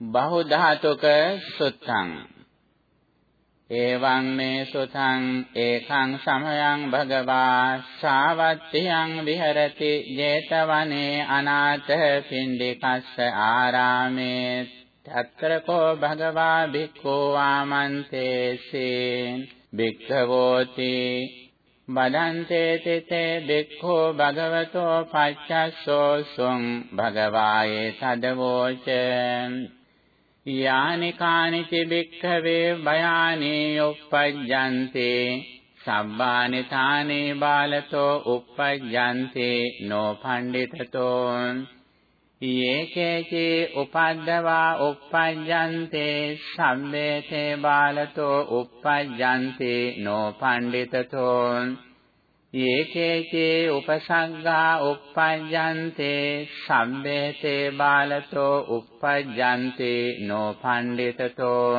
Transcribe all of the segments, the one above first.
බහු ධාතුක සුත්තං. එවං මේ සුතං ඒකං සමයං භගවා සාවත්තියං විහෙරති 제තවනේ අනාථ පින්ඩිකස්ස ආරාමේ තත්‍රකෝ භගවා භික්ඛෝ ආමන්තේසේ. භික්ඛවෝති බදන්තේ තෙතේ භික්ඛෝ භගවතෝ පච්චස්සෝ සුං භගවායේ තදවෝච. යානි කානිච බික්ඛවේ බයානි උප්පජ්ජන්ති සබ්බානි තානේ බාලතෝ උප්පජ්ජන්ති නෝ පණ්ඩිතතෝ යේකේචේ උපද්දවා උප්පජ්ජන්තේ සම්මේතේ බාලතෝ උප්පජ්ජන්ති නෝ පණ්ඩිතතෝ ඒකේචේ උපසංගා uppajjante සම්බේතේ බාලතෝ uppajjante නෝ පණ්ඩිතතෝ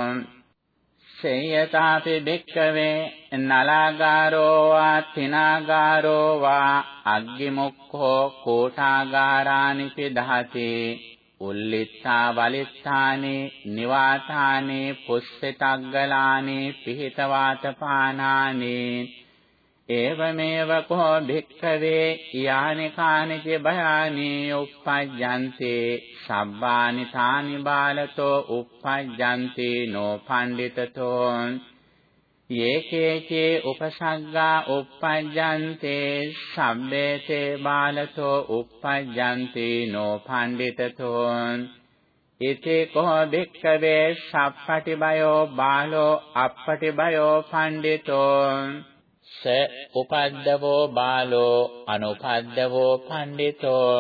සේයතාපි භික්ඛවේ නලාගාරෝ වා තිනාගාරෝ වා අග්ගිමුක්ඛෝ කෝඨාගාරානි පිදහති උල්ලිත්තා වලිත්තානේ නිවාතානේ පුස්සතග්ගලානේ පිහිතවාතපානානේ ඒවමේව කෝ භික්ඛවේ යානි කානිච භයානි උප්පජ්ජන්ති සබ්බානි තානි බාලතෝ උප්පජ්ජන්ති නෝ පණ්ඩිතතෝ යේකේචේ උපසග්ගා උප්පජ්ජන්තේ සම්බේතේ බාලතෝ උප්පජ්ජන්ති නෝ පණ්ඩිතතෝ ඉතේ කෝ භික්ඛවේ සප්පටි බයෝ බාලෝ අප්පටි බයෝ පණ්ඩිතෝ ස උපද්දවෝ බාලෝ අනුපද්දවෝ පණ්ඩිතෝ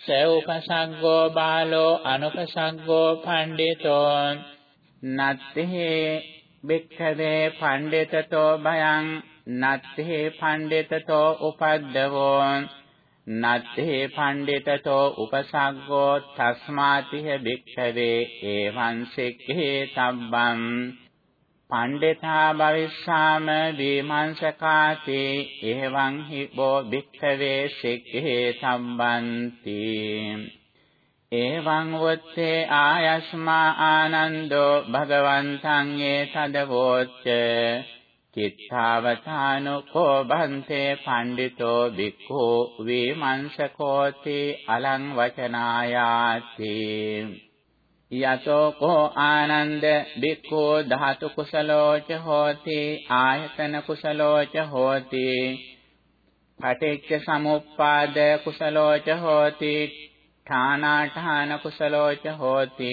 ස උපසංගෝ බාලෝ අනුපසංගෝ පණ්ඩිතෝ නත්ති බික්ඛවේ පණ්ඩිතතෝ භයං නත්ති පණ්ඩිතතෝ උපද්දවෝ නත්ති පණ්ඩිතතෝ උපසග්ගෝ තස්මාතිහ භික්ඛවේ එවං සික්ඛේ තබ්බං. පණ්ඩිතා භවිස්සාම දීමංසකාති එවං හි බෝ භික්ඛවේ සික්ඛේ සම්බන්ති. එවං වොත්තේ ආයස්මා ආනන්දෝ භගවන්තං ඒ තදවෝච්ච චිත්තාවතානුකෝ භන්තේ පණ්ඩිතෝ භික්ඛු විමංසකෝති අලං වචනායාති. යතෝ කෝ ආනන්ද බික්ඛෝ ධාතු කුසලෝච හෝති ආයතන කුසලෝච හෝති පටිච්ච සමුප්පාද කුසලෝච හෝති ඨානාඨාන කුසලෝච හෝති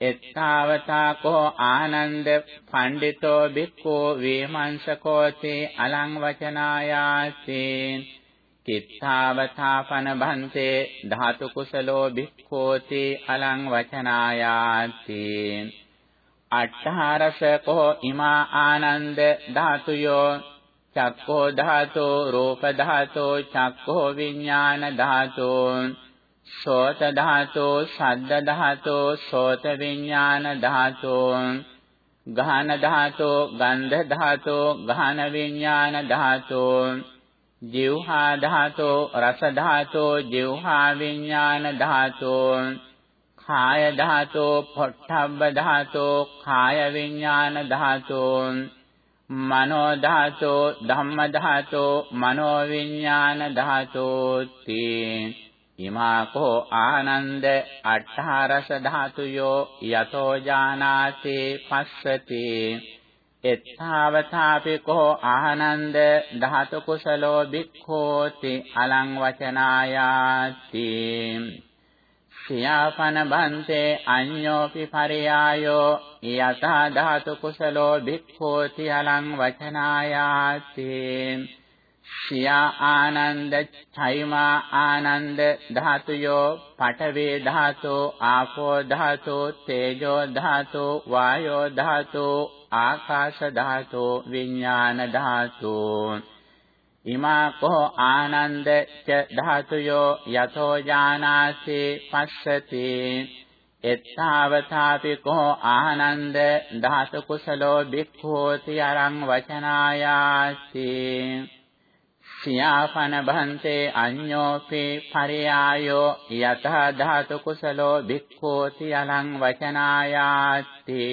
එත්තාවතා කෝ ආනන්ද පණ්ඩිතෝ බික්ඛෝ වේමංසකෝති අලං වචනායාසී චිත්තාවතාපන භන්තේ ධාතු කුසලෝ භික්ඛෝති අලං වචනායාති අට්ඨාරසකෝ ඉමා ආනන්ද ධාතුයෝ චක්ඛෝ ධාතෝ රූප ධාතෝ චක්ඛෝ විඥාන ධාතෝ සෝත ධාතෝ ශබ්ද ධාතෝ සෝත විඥාන ධාතෝ ගාහන ධාතෝ ගන්ධ ධාතෝ ගාහන විඥාන ධාතෝ ජීවහා ධාතෝ රස ධාතෝ ජීවහා විඥාන ධාතෝ කාය ධාතෝ පොට්ටබ්බ ධාතෝ කාය විඥාන ධාතෝ මනෝ ධාතෝ ධම්ම ධාතෝ මනෝ විඥාන ධාතෝ තී ඉමාකෝ ආනන්ද අට්ඨාරස ධාතුයෝ යතෝ ජානාති පස්සති එත්තාවතාපි කෝ ආනන්ද ධාතු කුසලෝ භික්ඛෝති අලං වචනායාති. සියාපන බන්තේ අඤ්ඤෝපි පරයායෝ යතා ධාතු කුසලෝ භික්ඛෝති අලං වචනායාති. සියා ආනන්ද චෛමා ආනන්ද ධාතුයෝ පඨවේ ධාතෝ ආපෝ ධාතෝ තේජෝ ධාතෝ වායෝ ධාතෝ ආකාශ ධාතෝ විඥාන ධාතෝ ඉමා කෝ ආනන්ද ච ධාතුයෝ යතෝ ජානාසි පස්සති එත්තාවතාපි කෝ ආනන්ද ධාතු කුසලෝ භික්ඛෝති අරං වචනායාසී සියාපන භන්තේ අඤ්ඤෝපි පරියායෝ යතහ ධාතු කුසලෝ භික්ඛෝති අලං වචනායාති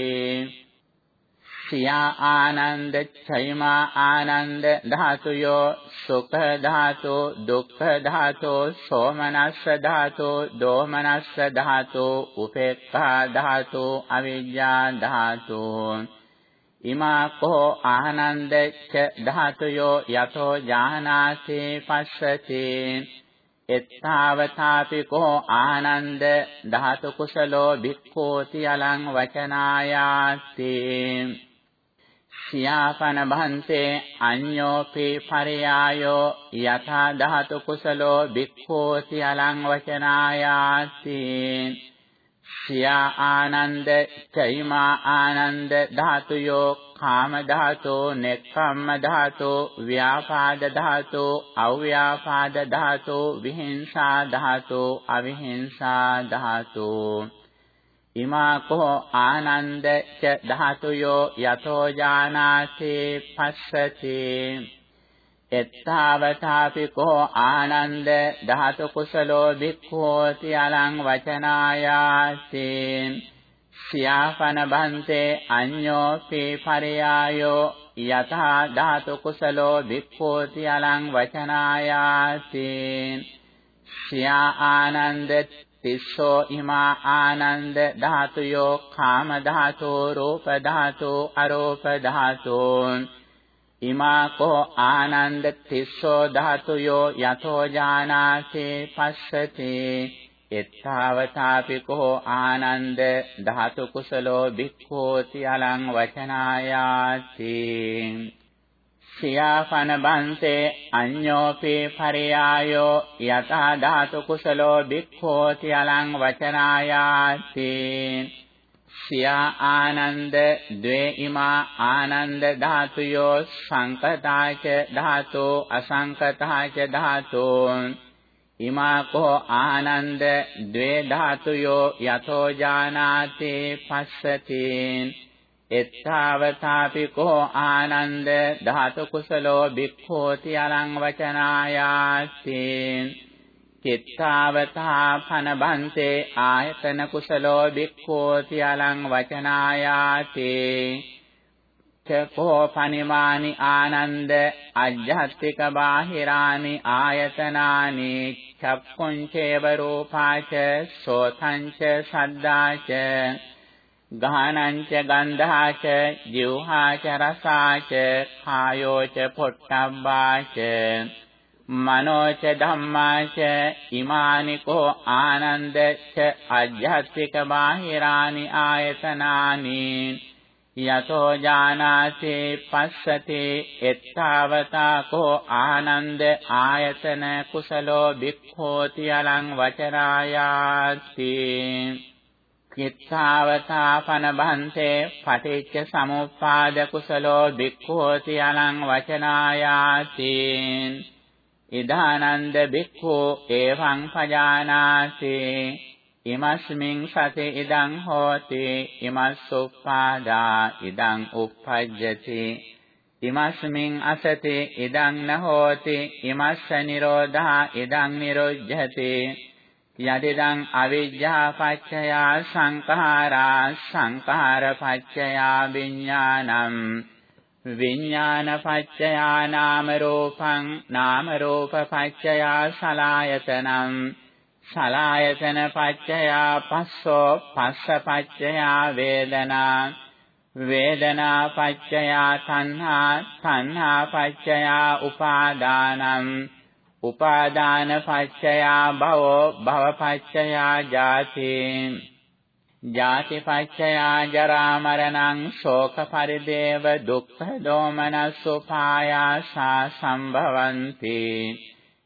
සියා ආනන්ද චෛමා ආනන්ද ධාතුයෝ සුඛ ධාතු දුක්ඛ ධාතු සෝමනස්ස ධාතු දෝමනස්ස ධාතු උපේක්ඛා ධාතු අවිජ්ජා ධාතු. ඉමා කෝ ආනන්ද ච ධාතුයෝ යතෝ ජානාති පස්සති. එත්තාවතාපි කෝ ආනන්ද ධාතු කුසලෝ භික්ඛෝති අලං වචනායාති. සියාපන භන්තේ අඤ්ඤෝපි පරයායෝ යථා ධාතු කුසලෝ භික්ඛෝති අලං වචනායාති. සියා ආනන්ද චෛමා ආනන්ද ධාතුයෝ කාම ධාතෝ නෙක්ඛම්ම ධාතෝ ව්‍යාපාද ධාතෝ අව්‍යාපාද ධාතෝ විහිංසා ධාතෝ අවිහිංසා ධාතෝ. ඉමා කෝ ආනන්ද ච ධාතුයෝ යතෝ ජානාති පස්සති. එත්තාවතාපි කෝ ආනන්ද ධාතු කුසලෝ භික්ඛෝති අලං වචනායාසි සියාපන බන්තේ අඤ්ඤෝපි පරයායෝ යතහා ධාතු කුසලෝ භික්ඛෝති අලං වචනායාසි සියා ආනන්ද තිස්සෝ ඉමා ආනන්ද ධාතුයෝ කාම ධාතෝ රූප ධාතෝ අරූප ධාතෝ ඉමා කෝ ආනන්ද තිස්සෝ ධාතුයෝ යතෝ ජානාසේ පස්සති. එත්තාවතාපි කෝ ආනන්ද ධාතු කුසලෝ භික්ඛෝති අලං වචනායාති. සියාපන බන්තේ අඤ්ඤෝපි පරියායෝ යතා ධාතු කුසලෝ භික්ඛෝති අලං වචනායාති. සියා ආනන්ද ද්වේ ඉමා ආනන්ද ධාතුයෝ සංකතාච ධාතෝ අසංකතාච ධාතෝ. ඉමා කෝ ආනන්ද ද්වේ ධාතුයෝ යතෝ ජානාති පස්සති. එත්තාවතාපි කෝ ආනන්ද ධාතු කුසලෝ භික්ඛෝති අලං වචනායාති චිත්තාවතා පන බන්තේ ආයතන කුසලෝ භික්ඛෝති අලං වචනායාති චකෝ පනිමානි ආනන්ද අජ්ජත්තික බාහිරානි ආයතනානි. චක්කුං චේව රූපාච සෝතං ච සද්දාච. ගානං ච ගන්ධාච ජීවහාච රසාච කායෝච පොට්ටබ්බාච මනෝච ධම්මාච ඉමානි කෝ ආනන්ද ච අධ්‍යාත්මික බාහිරානි ආයතනානි යතෝ ජානාති පස්සති එත්තාවතා කෝ ආනන්ද ආයතන කුසලෝ භික්ඛෝති අලං වචරායාති. කිත්තාවතා පන බන්තේ පටිච්ච සමුප්පාද කුසලෝ භික්ඛෝති අලං වචනායාති ඉදානන්ද බික්ඛෝ එවං පජානාති ඉමස්මින් සති ඉදං හෝති ඉමස්සුප්පාදා ඉදං uppajjati ඉමස්මින් අසති ඉදං නහෝති ඉමස්ස නිරෝධා ඉදං නිරුජ්ජති යදිදං අවිජ්ජා පච්චයා සංඛාරා සංඛාර පච්චයා විඥානං විඥාන පච්චයා නාම රූපං නාම රූප පච්චයා සලායතනං සලායතන පච්චයා පස්සෝ පස්ස පච්චයා වේදනා වේදනා පච්චයා තණ්හා තණ්හා පච්චයා උපාදානං උපාදාන පච්චයා භවෝ භව පච්චයා ජාති ජාතිපච්චයා ජරා මරණං ශෝක පරිදේව දුක්ඛ දෝමනස් උපායාසා සම්භවಂತಿ.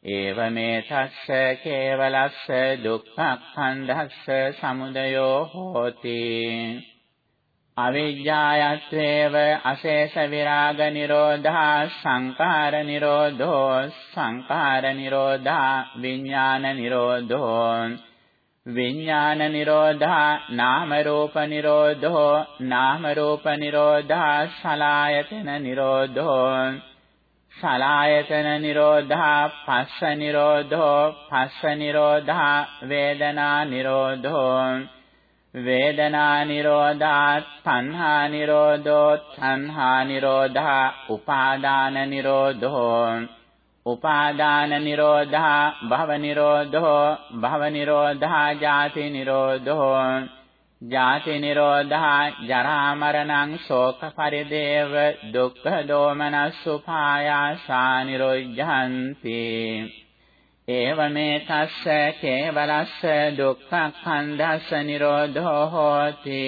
ඒවමේ තස්ස කේවලස්ස දුක්ඛඛණ්ඩස්ස සමුදයෝ හෝති. අවිජ්ජායත්වේව අශේෂ විරාග නිරෝධා සංඛාර නිරෝධෝ සංඛාර නිරෝධා විඥාන නිරෝධෝ විඥාන නිරෝධා නාම රූප නිරෝධෝ නාම රූප නිරෝධා සලායතන නිරෝධෝ සලායතන නිරෝධා පස්ස නිරෝධෝ පස්ස නිරෝධා වේදනා නිරෝධෝ වේදනා නිරෝධා තණ්හා නිරෝධෝ තණ්හා නිරෝධා උපාදාන නිරෝධෝ. උපාදාන නිරෝධා භව නිරෝධෝ භව නිරෝධා ජාති නිරෝධෝ. ජාති නිරෝධා ජරා මරණං ශෝක පරිදේව දුක්ඛ දෝමනස්සුපායාසා නිරොජ්ජන්ති. ඒවමේ තස්ස කේවලස්ස දුක්ඛඛණ්ඩස්ස නිරෝධෝ හෝති.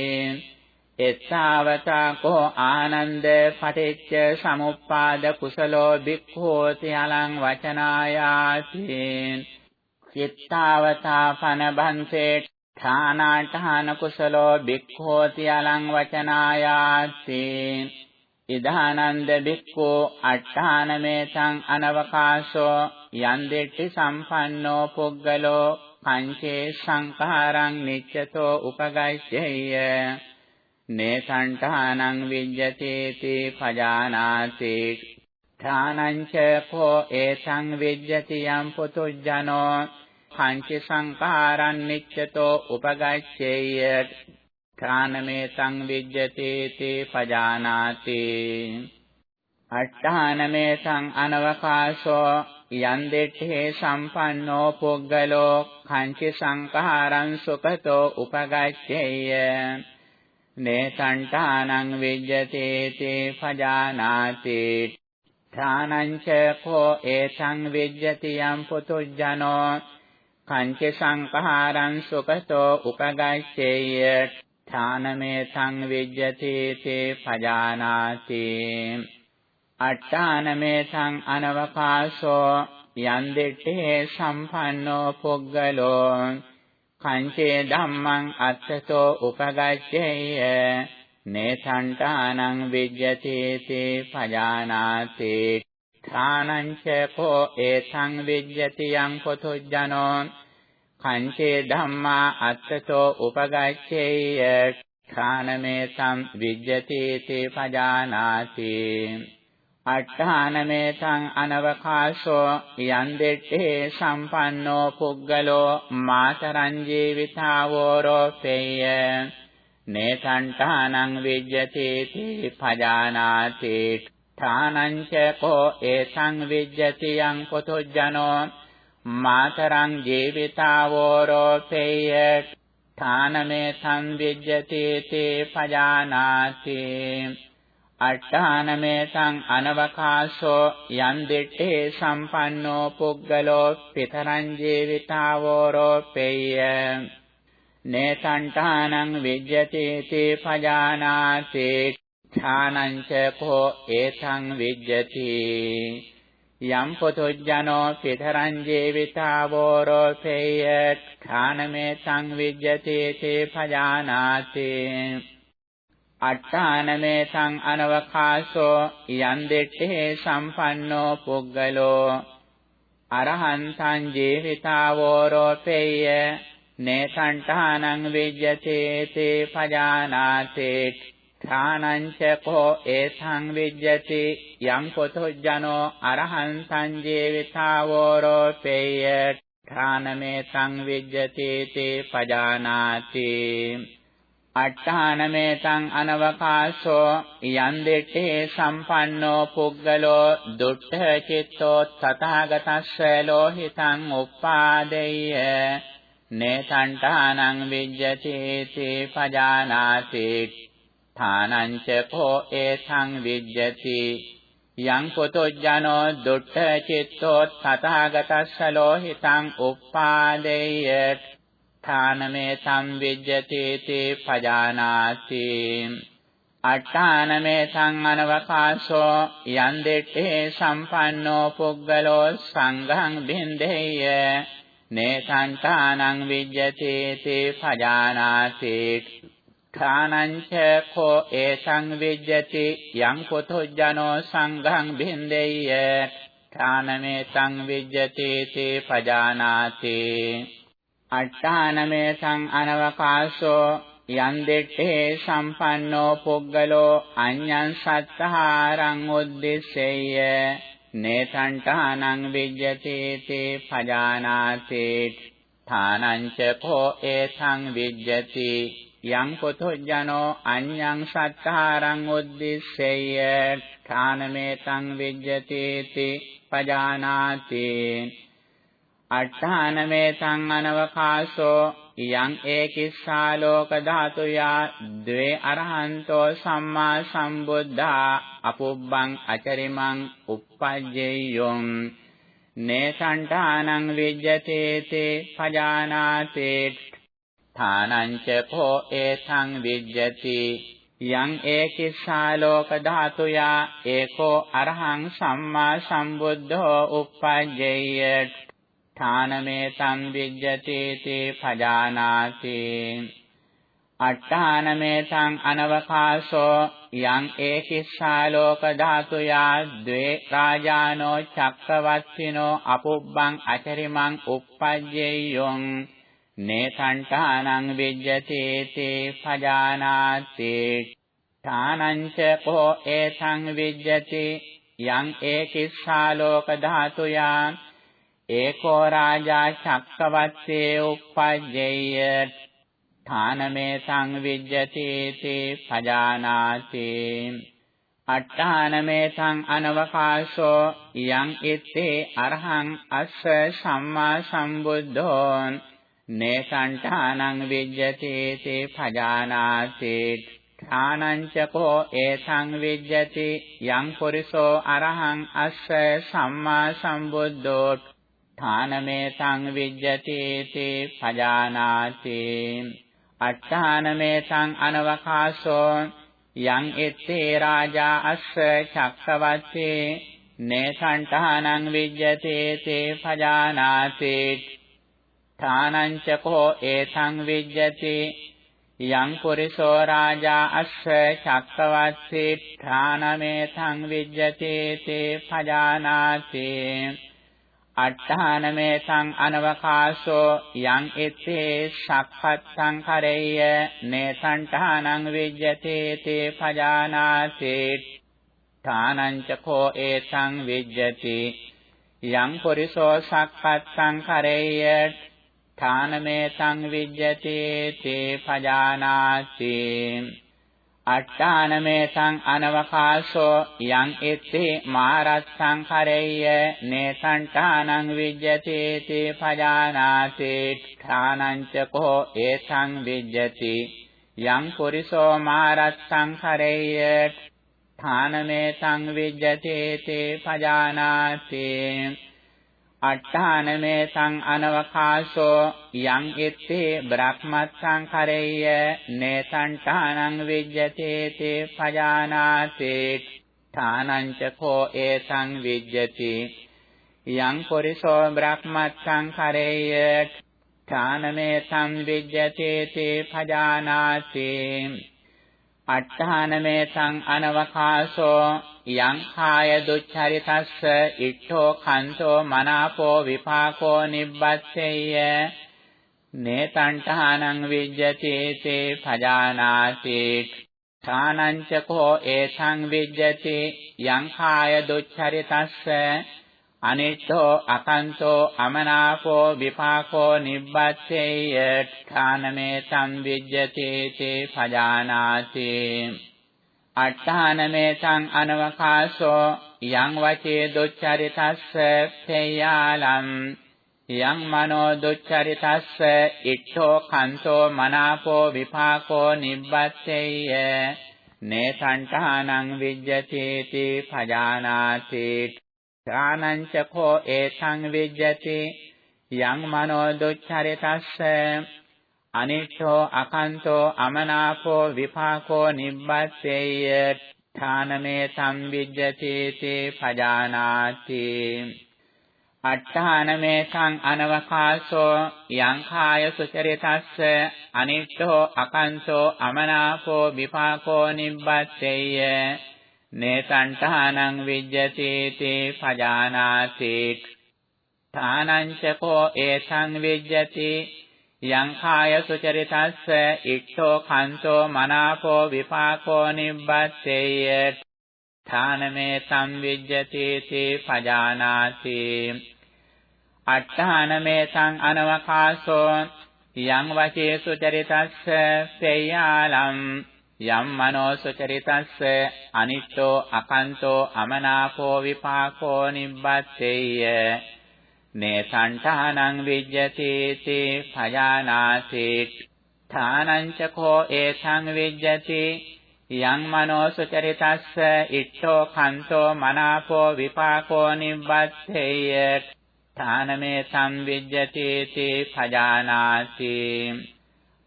එත්තාවතා කෝ ආනන්ද පටිච්ච සමුප්පාද කුසලෝ භික්ඛෝති අලං වචනායාති. චිත්තාවතා පන බන්තේ ඨානාඨාන කුසලෝ භික්ඛෝති අලං වචනායාති. ඉදානන්ද භික්ඛෝ අට්ඨානමේතං අනවකාශෝ යන් දෙට්ටි සම්පන්නෝ පුග්ගලෝ පංචේ සංඛාරං නිච්චතෝ උපගච්ඡේය. නේසංඨානං විජ්ජතේති පජානාති. ඨානං ච කෝ ඒසං විජ්ජති යම් පුතුජනෝ පංච සංඛාරං නිච්චතෝ උපගච්ඡේය. ඨානමේ සංවිජ්ජති තේ පජානාති අට්ඨානමේ සං අනවකාශෝ යන් දෙට්ඨේ සම්පන්නෝ පුග්ගලෝ කංච සංඛාරං සුඛතෝ උපගච්ඡේය නේසංඨානං විජ්ජති තේ පජානාති ඨානං ච කෝ ඒසං විජ්ජති යම් පුතුජනෝ කංච සංඛාරං සුඛතෝ උපගච්ඡේය ඨානමේ සංවිජ්ජති තේ පජානාති। අට්ඨානමේ සං අනවකාශෝ යන් දෙට්ඨේ සම්පන්නෝ පුග්ගලෝ කංචේ ධම්මං අත්තතෝ උපගච්ඡේය। නේසංඨානං විජ්ජති තේ පජානාති। ථානං ච කෝ ඒතං විජ්ජති යං පොතුජ්ජනෝ කංචේ ධම්මා අත්තතෝ උපගච්ඡේය. ථානමේ සම් විජ්ජති තේ පජානාති. අට්ඨානමේ සං අනවකාශෝ යන් දෙට්ඨේ සම්පන්නෝ පුග්ගලෝ මාතරං ජීවිතාවෝ රෝපේය. නේසංඨානං විජ්ජති තේ පජානාති. ඨානං ච කෝ ඒසං විජ්ජති යං පුතුජනෝ මාතරං ජීවිතාවෝ රෝපේය ඨානමේ සංවිජ්ජති තේ පජානාති අට්ඨානමේ සං අනවකාශෝ යන් දෙට්ඨේ සම්පන්නෝ පුග්ගලෝ පිතරං ජීවිතාවෝ රෝපේය නේසංඨානං විජ්ජති තේ පජානාති ඨානං ච කෝ ඒතං විජ්ජති යම් පොතොජ්ජනෝ පිතරං ජීවිතාවෝ රෝපේය ඨානමේ සංවිජ්ජති තේ පජානාති අට්ඨානමේ සං අනවකාශෝ යන් දෙට්ඨේ සම්පන්නෝ පුග්ගලෝ අරහන්තං ජීවිතාවෝ රෝපේය නේසංඨානං විජ්ජති තේ පජානාති ඨානං ච කෝ ඒසං විජ්ජති යං කොතොජ්ජනෝ අරහං සංජීවිතාවෝ රෝපේය ඨානමේ සංවිජ්ජති තේ පජානාති අට්ඨානමේ සං අනවකාශෝ යන් දෙට්ඨේ සම්පන්නෝ පුග්ගලෝ දුට්ඨ චිත්තෝ තථාගතස්ස ලෝහිතං උප්පාදෙය්‍ය නේසංඨානං විජ්ජති තේ පජානාති ථානං ච කෝ ඒසං විජ්ජති යං කුතොජ්ජනෝ දුට්ඨ චිත්තෝ තථාගතස්ස ලෝහිතං උප්පාදේය ථානමේ සංවිජ්ජති තේ පජානාති අට්ඨානමේ සංඅනවකාශෝ යන් දෙට්ඨේ සම්පන්නෝ පුග්ගලෝ සංඝං බින්දේය නේසංඨානං විජ්ජති තේ පජානාති ඨානං ච කෝ ඒසං විජ්ජති යං පුතුජනෝ සංඝං බින්දෙය්‍ය ඨානමේ සංවිජ්ජති තේ පජානාති අට්ඨානමේ සං අනවකාශෝ යන් දෙට්ඨේ සම්පන්නෝ පුග්ගලෝ අඤ්ඤං සත්තහාරං උද්දිස්සෙය්‍ය නේතංඨානං විජ්ජති තේ පජානාති ථානං ච කෝ ඒතං විජ්ජති යං පුතුජනෝ අඤ්ඤං සත්තාරං උද්දිස්සේය ථානමේතං විජ්ජති තේ පජානාති අට්ඨානමේතං අනවකාශෝ යං ඒකිස්සාලෝක ධාතුයා ද්වේ අරහන්තෝ සම්මා සම්බුද්ධා අපුබ්බං අචරිමං uppajjeyyum නේසණ්ඨානං විජ්ජතේතේ පජානාතේ ථානං ච කෝ ඒතං විජ්ජති යං ඒකිස්සාලෝක ධාතුයා ඒකෝ අරහං සම්මා සම්බුද්ධෝ uppajjeyya ථානමේ සංවිජ්ජති තේ පජානාති අට්ඨානමේ සං අනවකාශෝ යං ඒකිස්සාලෝක ධාතුයා ද්වේ රාජානෝ චක්කවත්තිනෝ අපුබ්බං අචරිමං uppajjeyyong නේසංඨානං විජ්ජති තේ පජානාති. ථානං ච කෝ ඒසං විජ්ජති. යං ඒකිස්සාලෝක ධාතුයා. ඒකෝ රාජා චක්කවත්තේ උප්පජ්ජේය ථානමේ සංවිජ්ජති තේ පජානාති. අට්ඨානමේ සං අනවකාශෝ. යං ඉත්තේ අරහං අස්ස සම්මා සම්බුද්ධෝ. නේසංඨානං විජ්ජති තේ පජානාති. ථානං චකෝ ඒසං විජ්ජති. යං පුරිසෝ අරහං අස්ස සම්මා සම්බුද්ධෝ. ථානමේ සංවිජ්ජති තේ පජානාති. අට්ඨානමේ සං අනවකාශෝ. යං එත්තේ රාජා අස්ස චක්කවත්තේ. නේසංඨානං විජ්ජති තේ පජානාති. ථානං චකෝ ඒසං විජ්ජති යං පුරිසෝ රාජා අස්ස චක්කවත්තේ ථානමේ සංවිජ්ජති තේ පජානාති අට්ඨානමේ සං අනවකාශෝ යං ඉත්තේ සක්ඛත්තං කරෙය්‍ය නේසංඨානං විජ්ජති තේ පජානාති ථානං චකෝ ඒතං විජ්ජති යං පුරිසෝ සක්ඛත්තං කරෙය්‍ය ථානමේ සං විජ්ජති තේ පජානාති। අට්ඨානමේ සං අනවකාශෝ යං ඉත්තේ මාරස්සං කරෙය්‍ය। නේසංඨානං විජ්ජති තේ පජානාති। ඨානං ච කෝ ඒසං විජ්ජති। යං පුරිසෝ මාරස්සං කරෙය්‍ය। ඨානමේ සං විජ්ජති තේ පජානාති। අට්ඨානමේ සං අනවකාශෝ යං ඉත්තේ බ්‍රහ්මස්සං කරෙය්‍ය නේසංඨානං විජ්ජති තේ පජානාති ඨානං ච කෝ ඒසං විජ්ජති යං පුරිසෝ බ්‍රහ්මස්සං කරෙය්‍ය ඨානමේ සංවිජ්ජති තේ පජානාති අට්ඨානමේ සං අනවකාශෝ යං කාය දුච්චරිතස්ස ඉට්ඨෝ කන්තෝ මනාපෝ විපාකෝ නිබ්බස්සෙය්‍ය නේතංඨානං විජ්ජති තේ පජානාති. ථානං ච කෝ ඒසං විජ්ජති යං කාය දුච්චරිතස්ස අනිච්චෝ අකන්තෝ අමනාපෝ විපාකෝ නිබ්බත්තේය ඨානමේ සංවිජ්ජති තේ පජානාති. අට්ඨානමේ සං අනවකාශෝ යං වචේ දුච්චරිතස්ස පේයාලම් යං මනෝ දුච්චරිතස්ස ඉච්ඡෝ කන්තෝ මනාපෝ විපාකෝ නිබ්බත්තේය නේසංඨානං විජ්ජති තේ පජානාති. ඥානං චකෝ ඒතං විජ්ජති යං මනෝ දුච්චරිතස්ස අනිච්චෝ අකන්තෝ අමනාපෝ විපාකෝ නිබ්බස්සේය ඨානමේ සංවිජ්ජති තේ පජානාති අට්ඨානමේ සං අනවකාශෝ යං කාය සුචරිතස්ස අනිච්චෝ අකන්තෝ අමනාපෝ විපාකෝ නිබ්බස්සේය නේසංඨානං විජ්ජති තේ පජානාති. ථානං චකෝ ඒසං විජ්ජති. යං කාය සුචරිතස්ස ඉක්ඛෝ කන්තෝ මනාපෝ විපාකෝ නිබ්බස්සේය ථානමේ සංවිජ්ජති තේ පජානාති. අට්ඨානමේ සං අනවකාශෝ යං වචේසු චරිතස්ස පේයාලම් යම් මනෝසු චරිතස්ස අනිච්චෝ අකන්තෝ අමනාපෝ විපාකෝ නිබ්බත්තේය නේ සංඨානං විජ්ජති තේ භයානාති ථානං චකෝ ඒසං විජ්ජති. යං මනෝසු චරිතස්ස ඉච්ඡෝ කන්තෝ මනාපෝ විපාකෝ නිබ්බත්තේය ථානමේ සංවිජ්ජති තේ භයානාති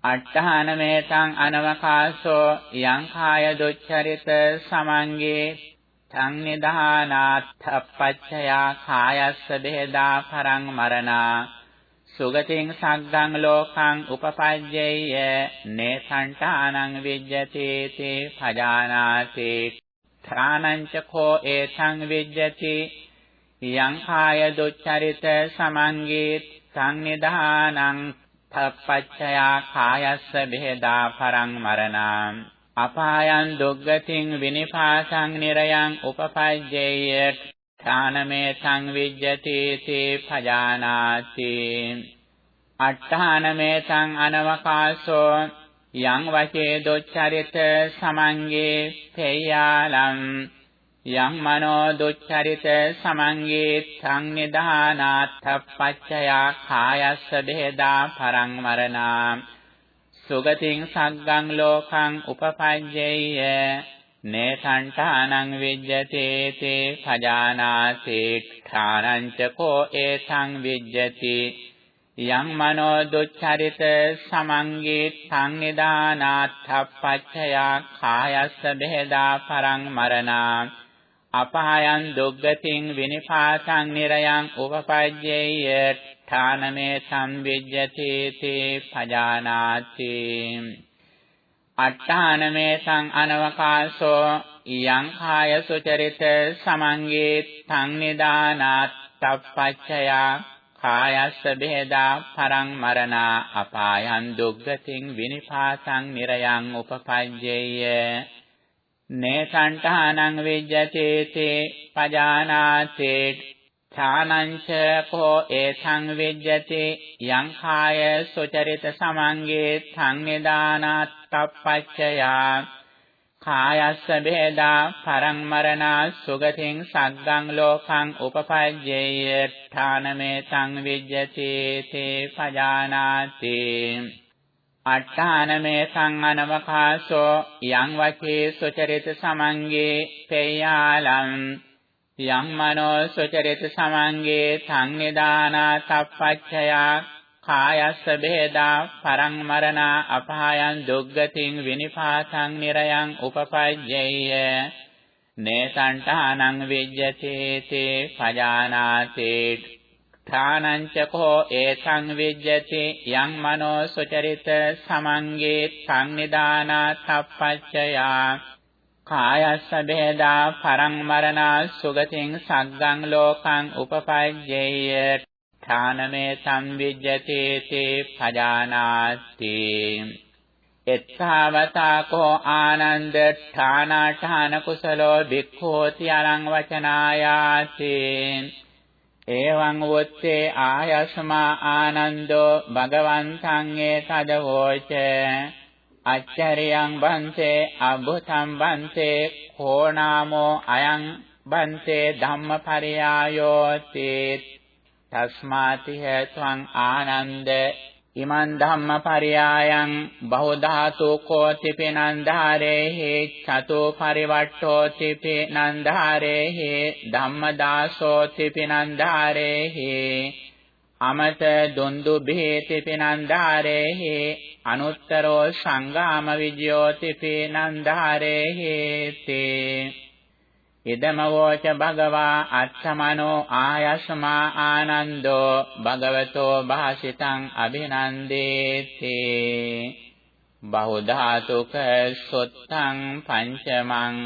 අට්ඨානමේ තං අනවකාශෝ යං කාය දුච්චරිත සමංගේ සංනිධානාත්ථප්පච්චයා කායස්ස බෙහෙදා පරං මරණා සුගතින් සග්ගං ලෝකං උපපජ්ජේය නේසංඨානං විජ්ජති තේ භජානාති ත්‍රාණං චකෝ ඒසං විජ්ජති යං කාය දුච්චරිත සමංගේ සංනිධානං තප්පච්චයා කායස්ස බෙහෙදා පරං මරණා අපායන් දුග්ගතින් විනිපාසං නිරයන් උපපජ්ජේය ථානමේ සංවිජ්ජති තේ භජානාති අට්ඨානමේ සං අනවකාශෝ යං වචේ දුච්චරිත සමංගේ පේයාලම් යං මනෝ දුච්චරිත සමංගේ සංනිධානාත්ථප්පච්චයා කායස්ස බෙහෙදා පරං මරණා සුගතින් සග්ගං ලෝකං උපපජ්ජේය. නේසංඨානං විජ්ජතේ තේ පජානාති ඨානං චකෝ ඒසං විජ්ජති. යං මනෝ දුච්චරිත සමංගේ සංනිදානාත්ථප්පච්චයා කායස්ස බෙහෙදා පරං මරණා අපායන් දුග්ගතින් විනිපාතං නිරයන් උපපජ්ජේය ඨානමේ සම්විජ්ජති තේ පජානාති. අට්ඨානමේ සං අනවකාශෝ යං කාය සුචරිත සමංගේ තං නිදානාත් තප්පච්චයා කායස්ස බෙහෙදා පරං මරණා අපායන් දුග්ගතින් විනිපාතං නිරයන් උපපජ්ජේය. නේසංඨානං විජ්ජතේතේ පජානාතේ ඡානංච කෝ ඒසං විජ්ජති යං කාය සුචරිත සමංගේ සංනිදානාත් තප්පච්චයා කායස්ස බේදා පරං මරණා සුගතින් සග්ගං ලෝකං උපපජ්ජේය ඨානමේ සංවිජ්ජති තේ පජානාති අට්ඨානමේ සංඝනවකාශෝ යං වචේ සුචරිත සමංගේ පේයාලං යං මනෝ සුචරිත සමංගේ සංනිදානා සප්පච්චයා කායස්ස බෙහෙදා පරං මරණා අපායන් දුග්ගතින් විනිපාතං නිරයන් උපපජ්ජේය නේසංඨානං විජ්ජතේ තේ පජානාතේ ථානං චකෝ ඒසං විජ්ජති යං මනෝ සුචරිත සමංගේ සංනිදානා තප්පච්චයා කායස්ස බේදා පරං මරණා සුගතින් සග්ගං ලෝකං උපපජ්ජේය ථානමේ සංවිජ්ජති තේ පජානාති එත්තාවතා කෝ ආනන්ද ඨානාඨාන කුසලෝ භික්ඛෝති අරං වචනායාසේ එවං වොත්තේ ආයස්මා ආනන්දෝ භගවන්තං ඒතදවෝච අච්චරියං බන්තේ අබුතං බන්තේ කෝණාමෝ අයං බන්තේ ධම්මපරියායෝති තස්මාති හේත්වං ආනන්ද ඉමන් ධම්මපරියායන් බහුධාතු කෝති පිනන්ධාරේහි චතු පරිවට්ඨෝති පිනන්ධාරේහි ධම්මදාසෝති පිනන්ධාරේහි අමත දුන්දු බෙහෙති පිනන්ධාරේහි අනුත්තරෝ සංගාම විජ්‍යෝති පිනන්ධාරේහි තේ ඉදම වෝච භගවා අච්ඡමනෝ ආයස්මා ආනන්දෝ භගවතෝ භාසිතං අභිනන්දේති බහුධාතුක සොත්තං පංචමං